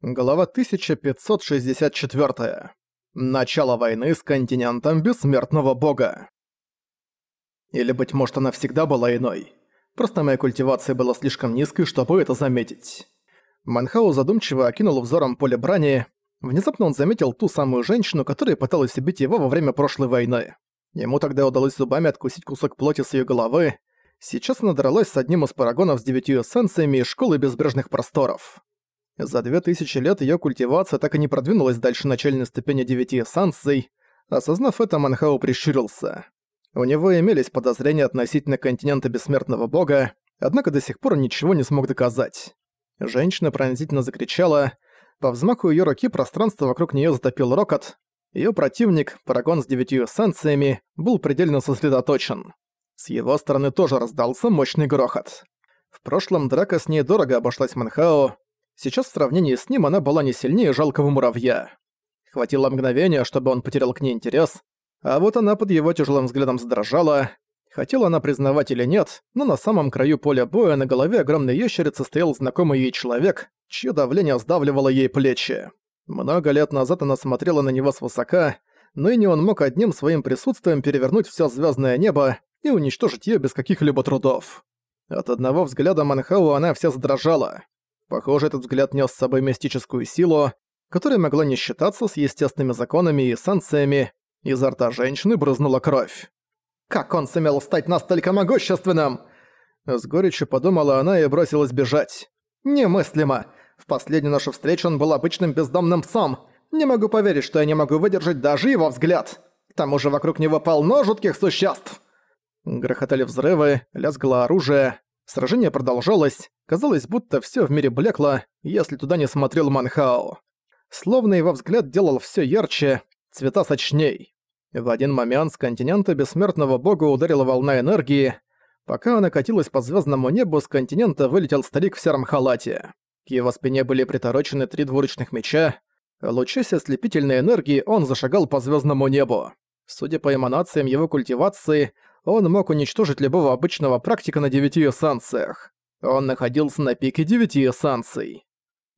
Глава 1564. Начало войны с континентом Бессмертного Бога. Или, быть может, она всегда была иной. Просто моя культивация была слишком низкой, чтобы это заметить. Манхау задумчиво окинул взором поле брани. Внезапно он заметил ту самую женщину, которая пыталась убить его во время прошлой войны. Ему тогда удалось зубами откусить кусок плоти с ее головы. Сейчас она дралась с одним из парагонов с девятью эссенциями из Школы Безбрежных Просторов. За две тысячи лет её культивация так и не продвинулась дальше начальной ступени девяти эссанций. Осознав это, Манхау прищурился. У него имелись подозрения относительно континента Бессмертного Бога, однако до сих пор ничего не смог доказать. Женщина пронзительно закричала. По взмаху её руки пространство вокруг неё затопил рокот. Её противник, парагон с девятью эссенциями, был предельно сосредоточен. С его стороны тоже раздался мощный грохот. В прошлом драка с ней дорого обошлась Манхао, Сейчас в сравнении с ним она была не сильнее жалкого муравья. Хватило мгновения, чтобы он потерял к ней интерес, а вот она под его тяжелым взглядом задрожала. Хотела она признавать или нет, но на самом краю поля боя на голове огромной ящерицы стоял знакомый ей человек, чье давление сдавливало ей плечи. Много лет назад она смотрела на него свысока, но и не он мог одним своим присутствием перевернуть все звездное небо и уничтожить ее без каких-либо трудов. От одного взгляда Манхау она вся задрожала. Похоже, этот взгляд нес с собой мистическую силу, которая могла не считаться с естественными законами и санкциями. Изо рта женщины брызнула кровь. «Как он сумел стать настолько могущественным?» С горечью подумала она и бросилась бежать. «Немыслимо! В последнюю нашу встречу он был обычным бездомным псом. Не могу поверить, что я не могу выдержать даже его взгляд. К тому же вокруг него полно жутких существ!» Грохотали взрывы, лязгало оружие. Сражение продолжалось. Казалось, будто всё в мире блекло, если туда не смотрел Манхао. Словно его взгляд делал всё ярче, цвета сочней. В один момент с континента бессмертного бога ударила волна энергии. Пока она катилась по звёздному небу, с континента вылетел старик в сером халате. К его спине были приторочены три двуручных меча. Лучась ослепительной энергии, он зашагал по звёздному небу. Судя по эманациям его культивации, он мог уничтожить любого обычного практика на девяти эссанциях. Он находился на пике девяти эссанций.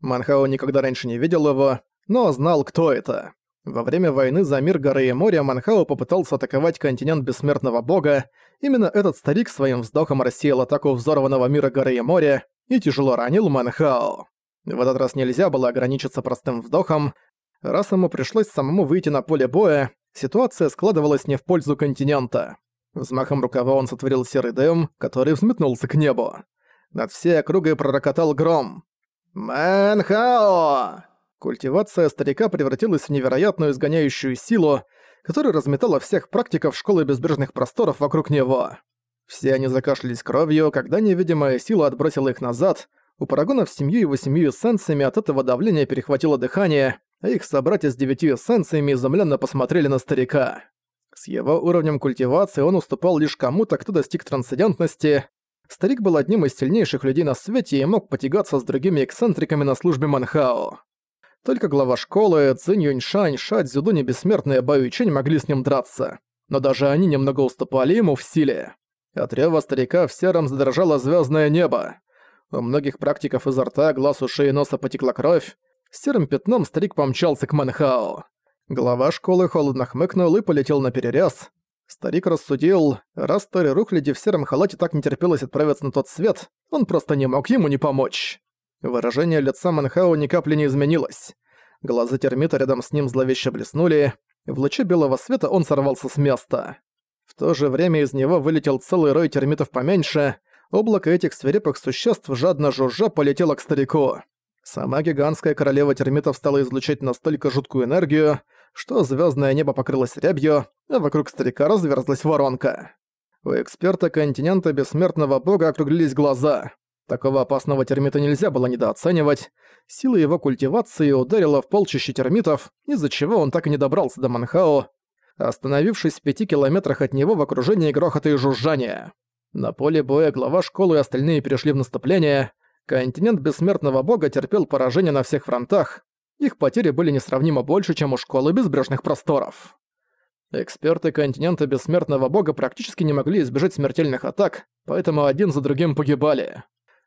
Манхао никогда раньше не видел его, но знал, кто это. Во время войны за мир горы и моря Манхао попытался атаковать континент бессмертного бога. Именно этот старик своим вздохом рассеял атаку взорванного мира горы и моря и тяжело ранил Манхао. В этот раз нельзя было ограничиться простым вздохом. Раз ему пришлось самому выйти на поле боя, ситуация складывалась не в пользу континента. Взмахом рукава он сотворил серый дым, который взметнулся к небу. Над всей округой пророкотал гром. «Мэнхао!» Культивация старика превратилась в невероятную изгоняющую силу, которая разметала всех практиков школы безбрежных просторов вокруг него. Все они закашлялись кровью, когда невидимая сила отбросила их назад, у парагонов с семью его семью эссенциями от этого давления перехватило дыхание, а их собратья с девятью эссенциями изумленно посмотрели на старика. С его уровнем культивации он уступал лишь кому-то, кто достиг трансцендентности. Старик был одним из сильнейших людей на свете и мог потягаться с другими эксцентриками на службе Манхао. Только глава школы, Цинь Юньшань, Ша Цзюдунь и бессмертная Баю Чэнь могли с ним драться. Но даже они немного уступали ему в силе. От рева старика в сером задрожало звездное небо. У многих практиков изо рта, глаз, ушей и носа потекла кровь. С серым пятном старик помчался к Манхао. Глава школы холодно хмыкнул и полетел на перерез. Старик рассудил, раз Тори Рухляди в сером халате так не терпелось отправиться на тот свет, он просто не мог ему не помочь. Выражение лица Манхао ни капли не изменилось. Глаза термита рядом с ним зловеще блеснули. В луче белого света он сорвался с места. В то же время из него вылетел целый рой термитов поменьше. Облако этих свирепых существ жадно жужжа полетело к старику. Сама гигантская королева термитов стала излучать настолько жуткую энергию, что звездное небо покрылось рябью, а вокруг старика разверзлась воронка. У эксперта континента бессмертного бога округлились глаза. Такого опасного термита нельзя было недооценивать. Сила его культивации ударила в полчище термитов, из-за чего он так и не добрался до Манхао, остановившись в пяти километрах от него в окружении грохота и жужжания. На поле боя глава школы и остальные перешли в наступление. Континент бессмертного бога терпел поражение на всех фронтах, их потери были несравнимо больше, чем у Школы Безбрежных Просторов. Эксперты континента Бессмертного Бога практически не могли избежать смертельных атак, поэтому один за другим погибали.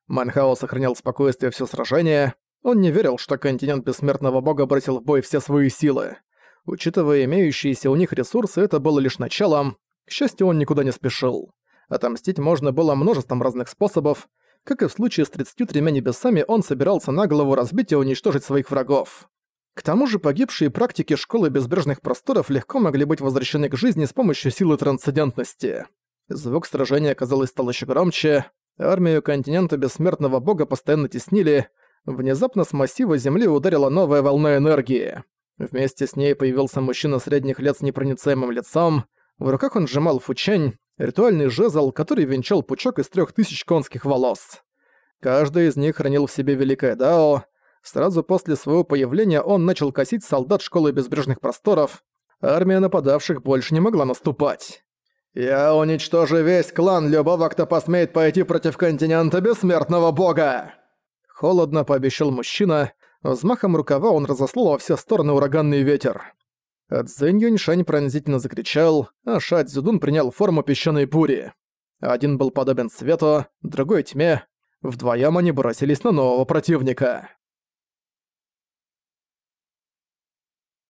Манхао сохранял спокойствие все сражение, Он не верил, что континент Бессмертного Бога бросил в бой все свои силы. Учитывая имеющиеся у них ресурсы, это было лишь началом. К счастью, он никуда не спешил. Отомстить можно было множеством разных способов. Как и в случае с 33 небесами, он собирался на голову разбить и уничтожить своих врагов. К тому же погибшие практики Школы Безбрежных Просторов легко могли быть возвращены к жизни с помощью силы трансцендентности. Звук сражения, казалось, стал еще громче. Армию континента Бессмертного Бога постоянно теснили. Внезапно с массива Земли ударила новая волна энергии. Вместе с ней появился мужчина средних лет с непроницаемым лицом. В руках он сжимал фучень, ритуальный жезл, который венчал пучок из трех тысяч конских волос. Каждый из них хранил в себе великое дао. Сразу после своего появления он начал косить солдат Школы Безбрежных Просторов. Армия нападавших больше не могла наступать. «Я уничтожу весь клан любого, кто посмеет пойти против континента Бессмертного Бога!» Холодно пообещал мужчина. Взмахом рукава он разослал во все стороны ураганный ветер. Цзэнь Юньшань пронзительно закричал, а Ша Цзюдун принял форму песчаной бури. Один был подобен свету, другой тьме. Вдвоем они бросились на нового противника.